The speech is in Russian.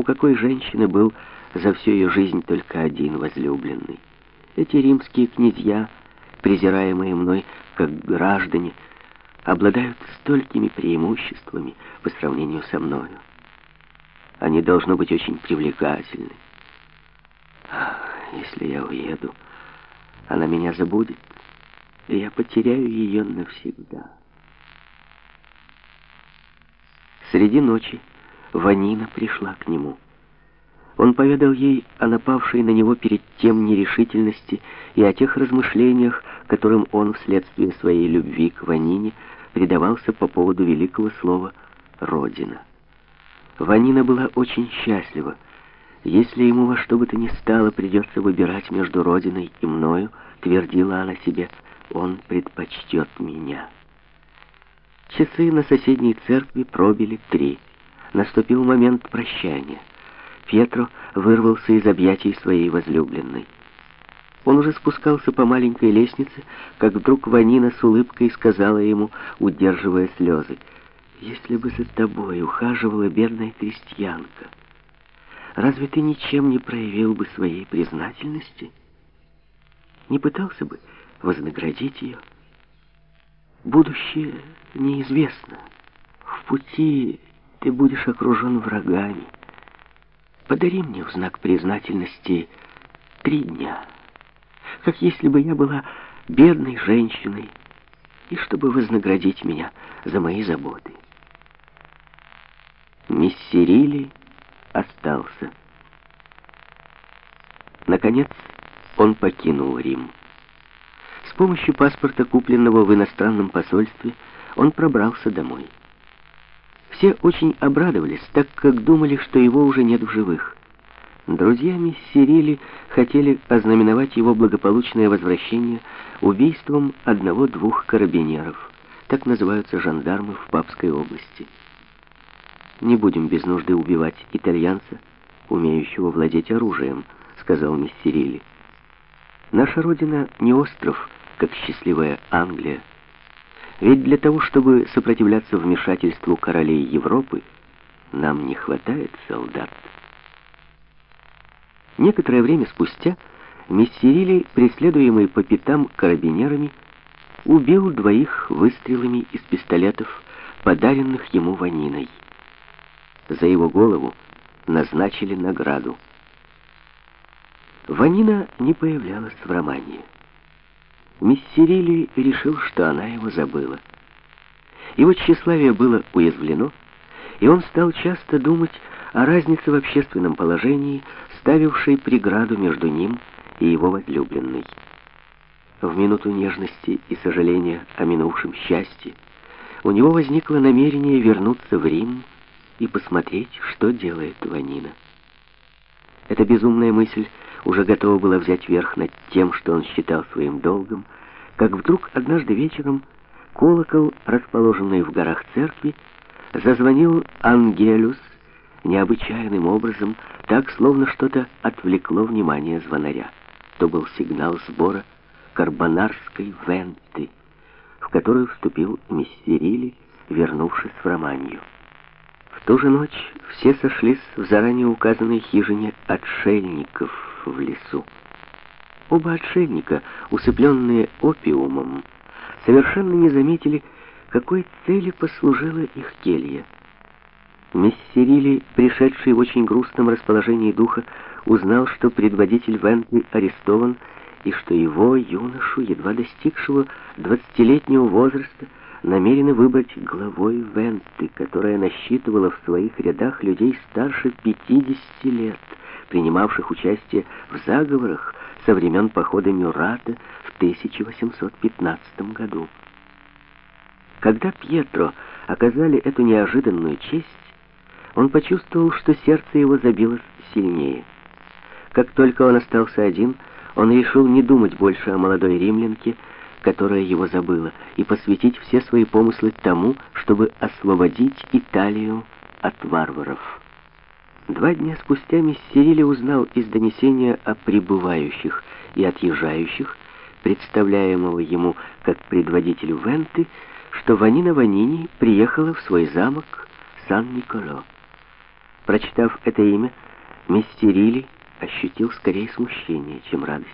у какой женщины был за всю ее жизнь только один возлюбленный. Эти римские князья, презираемые мной как граждане, обладают столькими преимуществами по сравнению со мною. Они должны быть очень привлекательны. Если я уеду, она меня забудет, и я потеряю ее навсегда. Среди ночи Ванина пришла к нему. Он поведал ей о напавшей на него перед тем нерешительности и о тех размышлениях, которым он вследствие своей любви к Ванине предавался по поводу великого слова «Родина». Ванина была очень счастлива. Если ему во что бы то ни стало придется выбирать между Родиной и мною, твердила она себе, он предпочтет меня. Часы на соседней церкви пробили три. Наступил момент прощания. Пьетро вырвался из объятий своей возлюбленной. Он уже спускался по маленькой лестнице, как вдруг Ванина с улыбкой сказала ему, удерживая слезы, «Если бы за тобой ухаживала бедная крестьянка, разве ты ничем не проявил бы своей признательности? Не пытался бы вознаградить ее? Будущее неизвестно. В пути ты будешь окружен врагами. Подари мне в знак признательности три дня, как если бы я была бедной женщиной, и чтобы вознаградить меня за мои заботы. Миссерили остался. Наконец он покинул Рим. С помощью паспорта, купленного в иностранном посольстве, он пробрался домой. Все очень обрадовались, так как думали, что его уже нет в живых. Друзья Миссерили хотели ознаменовать его благополучное возвращение убийством одного-двух карабинеров. Так называются жандармы в Папской области. «Не будем без нужды убивать итальянца, умеющего владеть оружием», — сказал Миссерили. «Наша родина не остров, как счастливая Англия, ведь для того, чтобы сопротивляться вмешательству королей Европы, нам не хватает солдат. Некоторое время спустя Мессерили, преследуемый по пятам карабинерами, убил двоих выстрелами из пистолетов, подаренных ему Ваниной. За его голову назначили награду. Ванина не появлялась в романе. Миссерили решил, что она его забыла. Его тщеславие было уязвлено, и он стал часто думать о разнице в общественном положении, ставившей преграду между ним и его возлюбленной. В минуту нежности и сожаления о минувшем счастье у него возникло намерение вернуться в Рим и посмотреть, что делает Ванина. Эта безумная мысль уже готова была взять верх над тем, что он считал своим долгом, как вдруг однажды вечером колокол, расположенный в горах церкви, зазвонил Ангелюс необычайным образом, так, словно что-то отвлекло внимание звонаря. То был сигнал сбора карбонарской венты, в которую вступил Миссерили, вернувшись в Романию. В ту же ночь все сошлись в заранее указанной хижине отшельников в лесу. Оба отшельника, усыпленные опиумом, совершенно не заметили, какой цели послужила их келья. Мессерили, пришедший в очень грустном расположении духа, узнал, что предводитель Вентли арестован, и что его, юношу, едва достигшего двадцатилетнего возраста, намерены выбрать главой Венты, которая насчитывала в своих рядах людей старше 50 лет, принимавших участие в заговорах со времен похода Мюрата в 1815 году. Когда Пьетро оказали эту неожиданную честь, он почувствовал, что сердце его забилось сильнее. Как только он остался один, он решил не думать больше о молодой римлянке, которая его забыла, и посвятить все свои помыслы тому, чтобы освободить Италию от варваров. Два дня спустя Мессерили узнал из донесения о прибывающих и отъезжающих, представляемого ему как предводителю Венты, что Ванина Ванини приехала в свой замок Сан-Николо. Прочитав это имя, Мистерили ощутил скорее смущение, чем радость.